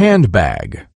handbag.